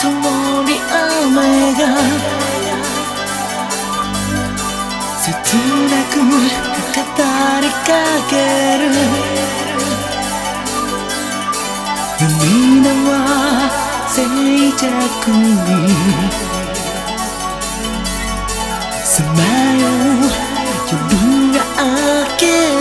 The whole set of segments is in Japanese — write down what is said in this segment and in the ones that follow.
ともに雨が切なく語りかける。涙は静寂に。さまよう。夜が明ける。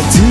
To.